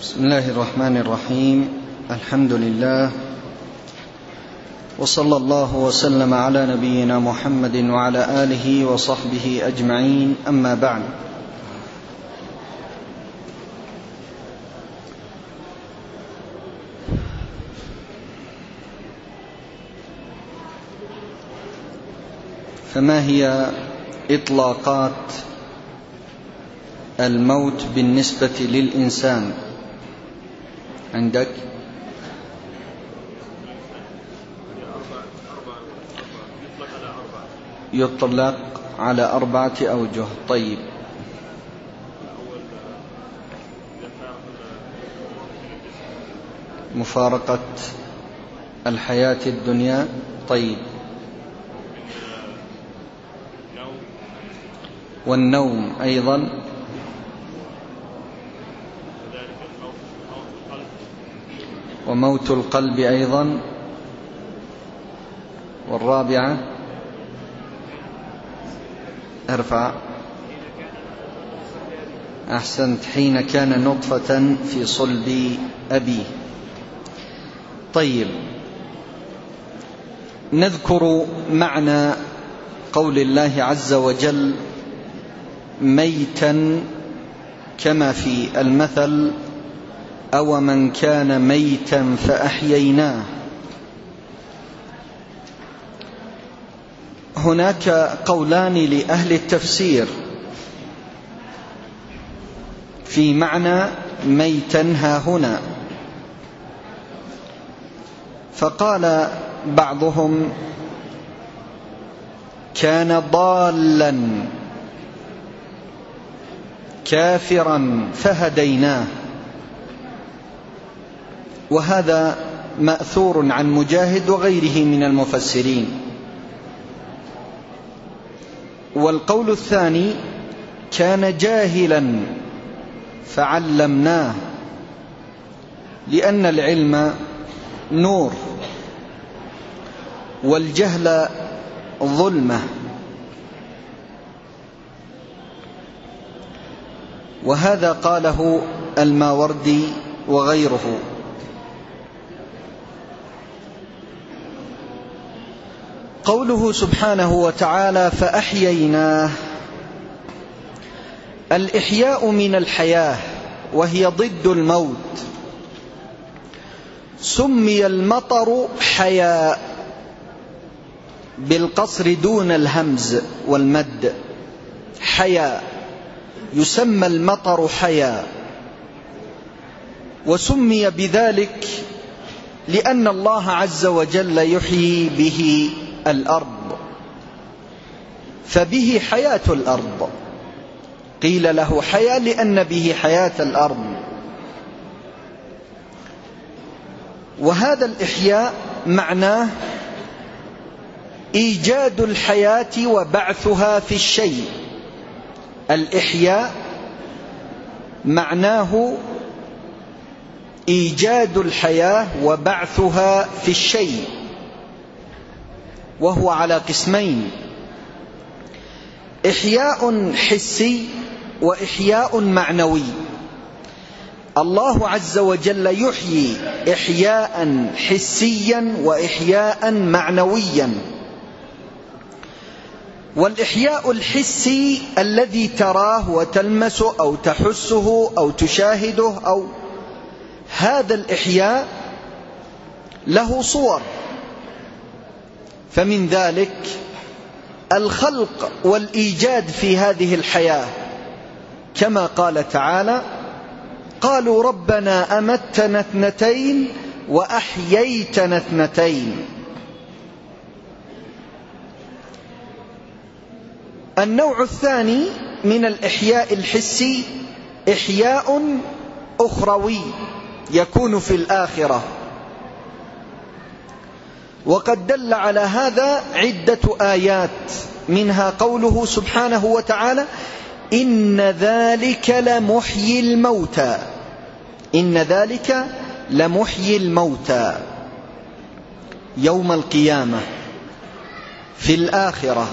بسم الله الرحمن الرحيم. الحمد لله. وصلى الله وسلم على نبينا محمد وعلى آله وصحبه أجمعين. أما بعد. فما هي إطلاقات الموت بالنسبة للإنسان؟ عندك؟ يطلق على أربعة أوجه. طيب. مفارقة الحياة الدنيا. طيب. والنوم أيضا. وموت القلب أيضا والرابعة ارفع. أحسنت. حين كان نطفة في صلب أبيه طيب. نذكر معنى قول الله عز وجل ميتا كما في المثل أو من كان ميتا فأحييناه. هناك قولان لأهل التفسير. في معنى ميتا ها هنا. فقال بعضهم كان ضالا كافرا فهديناه. وهذا مأثور عن مجاهد وغيره من المفسرين. والقول الثاني كان جاهلا فعلمناه لأن العلم نور والجهل ظلمة. وهذا قاله الماوردي وغيره. قوله سبحانه وتعالى فأحييناه. الإحياء من الحياة وهي ضد الموت. سمي المطر حياء بالقصر دون الهمز والمد. حياء يسمى المطر حياء. وسمي بذلك لأن الله عز وجل يحيي به. الأرض. فبه حياة الأرض. قيل له حياة لأن به حياة الأرض. وهذا الإحياء معناه إيجاد الحياة وبعثها في الشيء. الإحياء معناه إيجاد الحياة وبعثها في الشيء. وهو على قسمين. إحياء حسي وإحياء معنوي. الله عز وجل يحيي إحياء حسيا وإحياء معنويا. والإحياء الحسي الذي تراه وتلمسه أو تحسه أو تشاهده أو هذا الإحياء له صور. فمن ذلك الخلق والإيجاد في هذه الحياة. كما قال تعالى قالوا ربنا أمتنا اثنتين وأحييتنا اثنتين. النوع الثاني من الإحياء الحسي إحياء أخروي يكون في الآخرة. وقد دل على هذا عدة آيات منها قوله سبحانه وتعالى إن ذلك لمحيي الموتى. إن ذلك لمحيي الموتى. يوم القيامة. في الآخرة.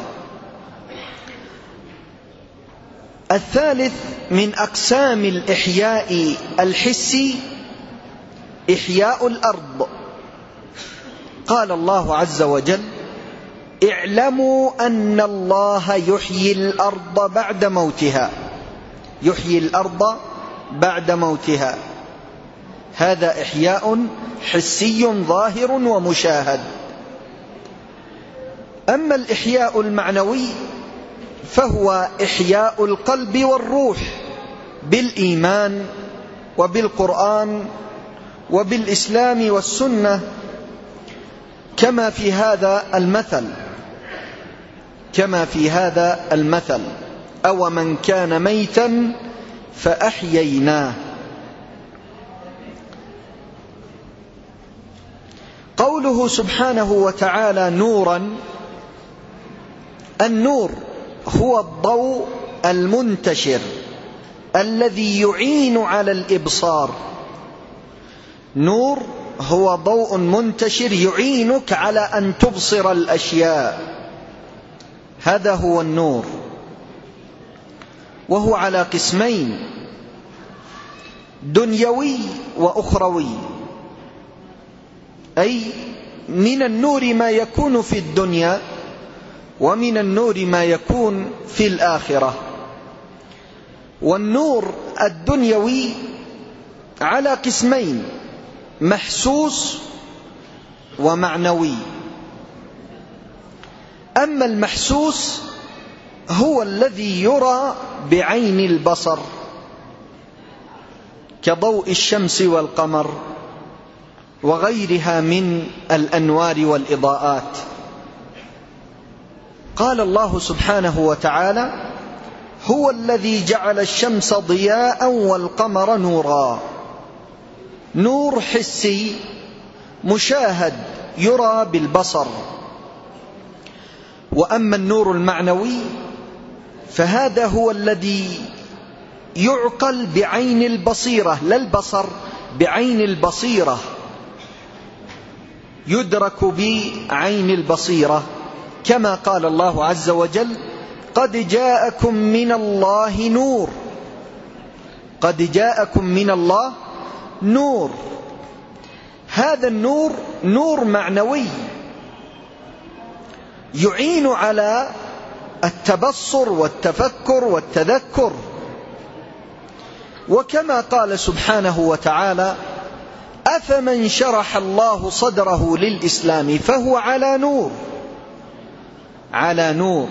الثالث من أقسام الإحياء الحسي إحياء الأرض. قال الله عز وجل اعلموا أن الله يحيي الأرض بعد موتها. يحيي الأرض بعد موتها. هذا إحياء حسي ظاهر ومشاهد. أما الإحياء المعنوي فهو إحياء القلب والروح بالإيمان وبالقرآن وبالإسلام والسنة كما في هذا المثل. كما في هذا المثل. أو من كان ميتا فأحييناه. قوله سبحانه وتعالى نورا النور هو الضوء المنتشر الذي يعين على الإبصار. نور هو ضوء منتشر يعينك على أن تبصر الأشياء. هذا هو النور. وهو على قسمين دنيوي وأخروي. أي من النور ما يكون في الدنيا ومن النور ما يكون في الآخرة. والنور الدنيوي على قسمين محسوس ومعنوي. أما المحسوس هو الذي يرى بعين البصر كضوء الشمس والقمر وغيرها من الأنوار والإضاءات. قال الله سبحانه وتعالى هو الذي جعل الشمس ضياء والقمر نورا. نور حسي مشاهد يرى بالبصر. وأما النور المعنوي فهذا هو الذي يعقل بعين البصيرة لا البصر بعين البصيرة. يدرك بعين البصيرة. كما قال الله عز وجل قد جاءكم من الله نور. قد جاءكم من الله نور. هذا النور نور معنوي يعين على التبصر والتفكر والتذكر. وكما قال سبحانه وتعالى أفمن شرح الله صدره للإسلام فهو على نور. على نور.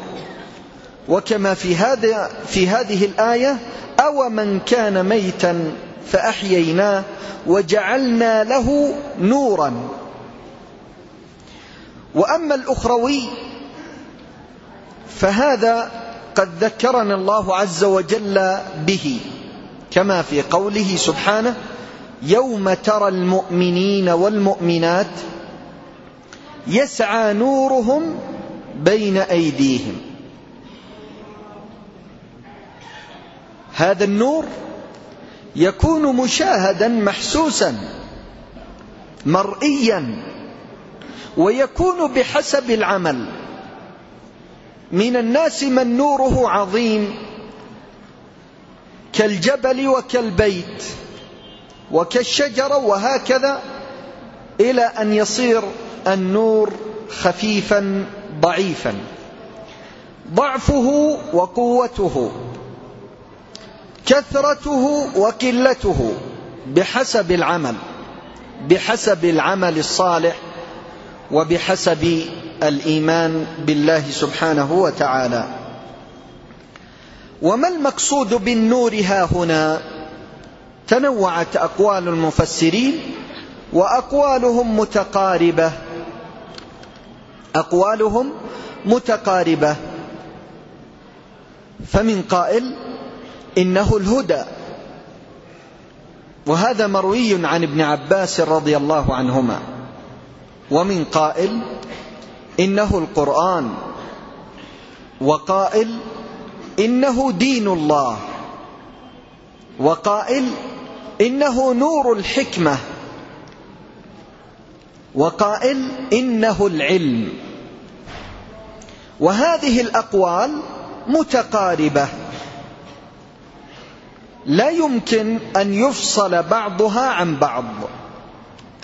وكما في هذا في هذه الآية أو من كان ميتا فأحييناه وجعلنا له نورا. وأما الأخروي فهذا قد ذكرنا الله عز وجل به كما في قوله سبحانه يوم ترى المؤمنين والمؤمنات يسعى نورهم بين أيديهم. هذا النور يكون مشاهدا محسوسا مرئيا ويكون بحسب العمل. من الناس من نوره عظيم كالجبل وكالبيت وكالشجرة وهكذا إلى أن يصير النور خفيفا ضعيفا. ضعفه وقوته. كثرته وقلته بحسب العمل بحسب العمل الصالح وبحسب الإيمان بالله سبحانه وتعالى. وما المقصود بالنور ها هنا؟ تنوعت أقوال المفسرين وأقوالهم متقاربة. أقوالهم متقاربة. فمن قائل إنه الهدى. وهذا مروي عن ابن عباس رضي الله عنهما. ومن قائل إنه القرآن. وقائل إنه دين الله. وقائل إنه نور الحكمة. وقائل إنه العلم. وهذه الأقوال متقاربة. لا يمكن أن يفصل بعضها عن بعض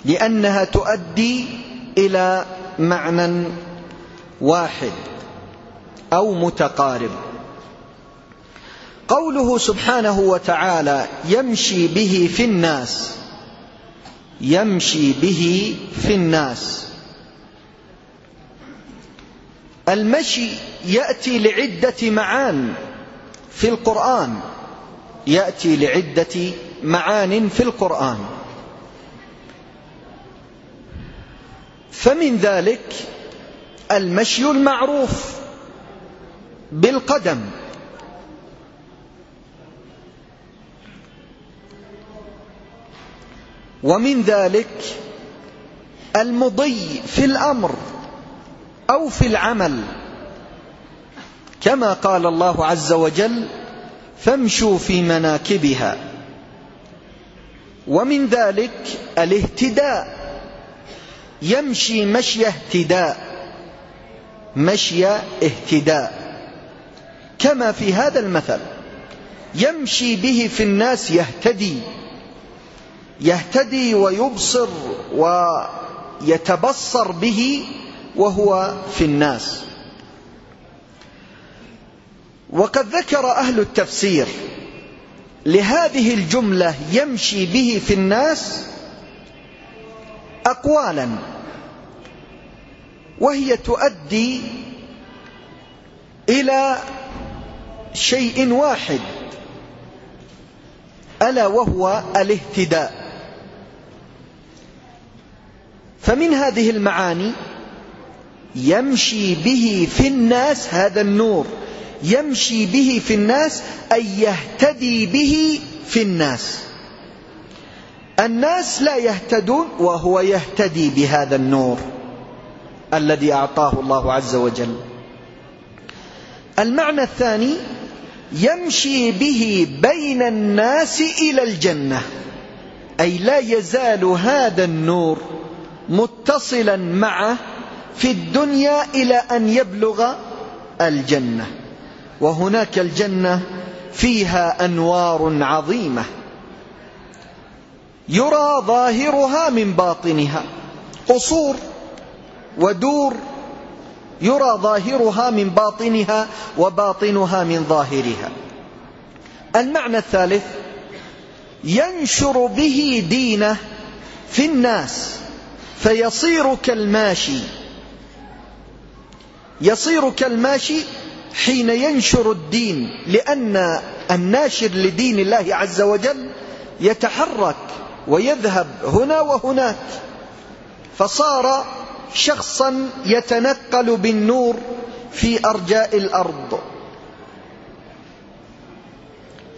لأنها تؤدي إلى معنى واحد أو متقارب. قوله سبحانه وتعالى يمشي به في الناس يمشي به في الناس. المشي يأتي لعدة معان في القرآن. يأتي لعدة معان في القرآن. فمن ذلك المشي المعروف بالقدم. ومن ذلك المضي في الأمر أو في العمل. كما قال الله عز وجل فامشوا في مناكبها. ومن ذلك الاهتداء. يمشي مشي اهتداء. مشي اهتداء. كما في هذا المثل. يمشي به في الناس يهتدي. يهتدي ويبصر ويتبصر به وهو في الناس. وقد ذكر أهل التفسير لهذه الجملة يمشي به في الناس أقوالا وهي تؤدي إلى شيء واحد ألا وهو الاهتداء. فمن هذه المعاني يمشي به في الناس هذا النور. يمشي به في الناس أي يهتدي به في الناس. الناس لا يهتدون وهو يهتدي بهذا النور الذي أعطاه الله عز وجل. المعنى الثاني يمشي به بين الناس إلى الجنة أي لا يزال هذا النور متصلا معه في الدنيا إلى أن يبلغ الجنة. وهناك الجنة فيها أنوار عظيمة يرى ظاهرها من باطنها. قصور ودور يرى ظاهرها من باطنها وباطنها من ظاهرها. المعنى الثالث ينشر به دينه في الناس فيصير كالماشي. يصير كالماشي حين ينشر الدين لأن الناشر لدين الله عز وجل يتحرك ويذهب هنا وهناك. فصار شخصا يتنقل بالنور في أرجاء الأرض.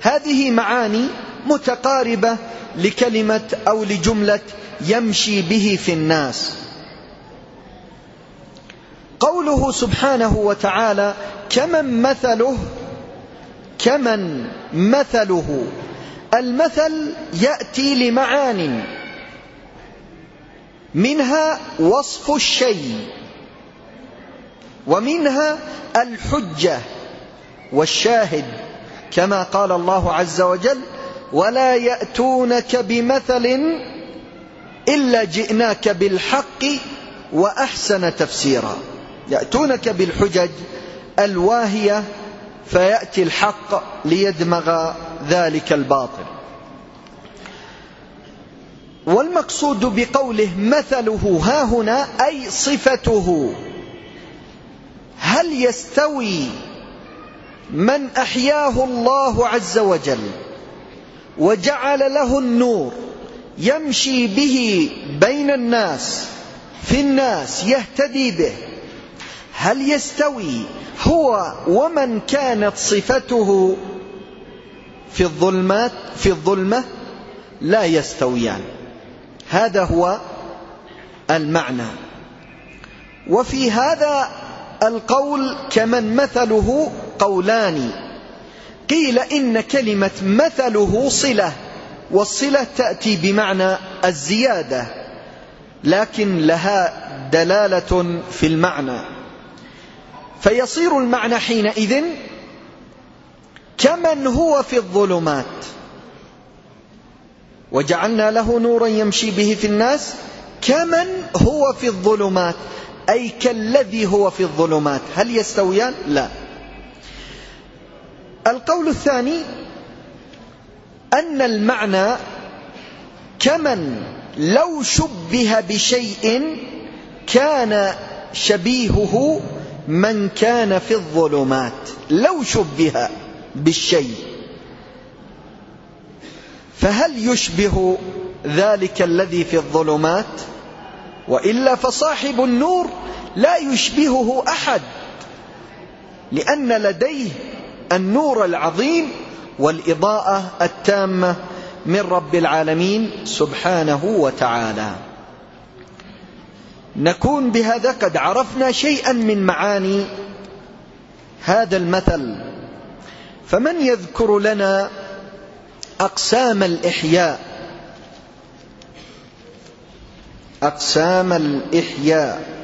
هذه معاني متقاربة لكلمة أو لجملة يمشي به في الناس. قوله سبحانه وتعالى كمن مثله كمن مثله. المثل يأتي لمعان منها وصف الشيء ومنها الحجة والشاهد. كما قال الله عز وجل ولا يأتونك بمثل إلا جئناك بالحق وأحسن تفسيرا. يأتونك بالحجج الواهية فيأتي الحق ليدمغ ذلك الباطل. والمقصود بقوله مثله ها هنا أي صفته. هل يستوي من أحياه الله عز وجل وجعل له النور يمشي به بين الناس في الناس يهتدي به هل يستوي هو ومن كانت صفته في الظلمات في الظلمة؟ لا يستويان. هذا هو المعنى. وفي هذا القول كمن مثله قولان. قيل إن كلمة مثله صلة والصلة تأتي بمعنى الزيادة لكن لها دلالة في المعنى. فيصير المعنى حينئذ كمن هو في الظلمات. وجعلنا له نورا يمشي به في الناس كمن هو في الظلمات. أي كالذي هو في الظلمات. هل يستويان؟ لا. القول الثاني أن المعنى كمن لو شبه بشيء كان شبيهه من كان في الظلمات لو شبه بالشيء فهل يشبه ذلك الذي في الظلمات؟ وإلا فصاحب النور لا يشبهه أحد لأن لديه النور العظيم والإضاءة التامة من رب العالمين سبحانه وتعالى. نكون بهذا قد عرفنا شيئا من معاني هذا المثل. فمن يذكر لنا أقسام الإحياء؟ أقسام الإحياء.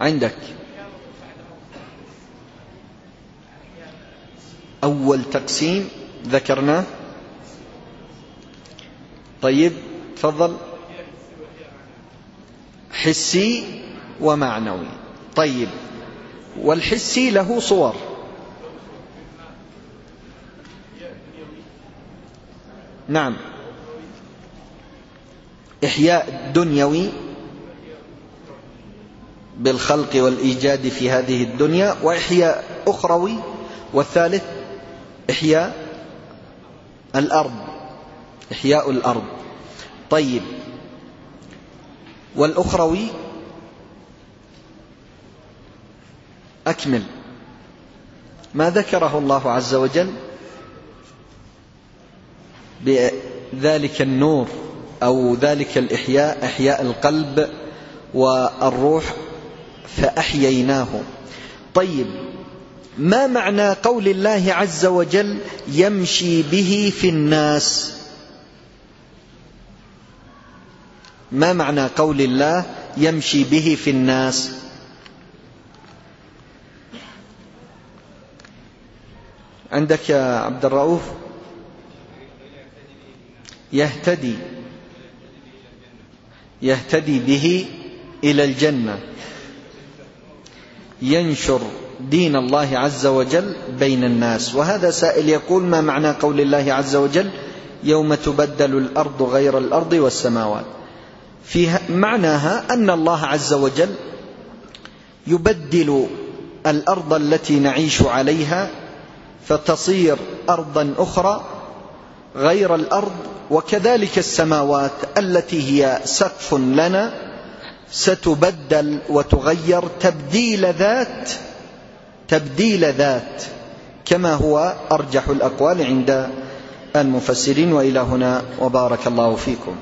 عندك. أول تقسيم ذكرناه. طيب تفضل. حسي ومعنوي. طيب والحسي له صور. نعم. إحياء دنيوي بالخلق والإيجاد في هذه الدنيا وإحياء أخروي والثالث إحياء الأرض. إحياء الأرض. طيب والأخروي أكمل ما ذكره الله عز وجل بذلك النور أو ذلك الإحياء إحياء القلب والروح فأحييناه. طيب ما معنى قول الله عز وجل يمشي به في الناس؟ ما معنى قول الله يمشي به في الناس؟ عندك يا عبد الرؤوف؟ يهتدي. يهتدي به إلى الجنة. ينشر دين الله عز وجل بين الناس. وهذا سائل يقول ما معنى قول الله عز وجل يوم تبدل الأرض غير الأرض والسماوات؟ في معناها أن الله عز وجل يبدل الأرض التي نعيش عليها فتصير أرضا أخرى غير الأرض وكذلك السماوات التي هي سقف لنا ستبدل وتغير تبديل ذات تبديل ذات كما هو أرجح الأقوال عند المفسرين وإلى هنا وبارك الله فيكم.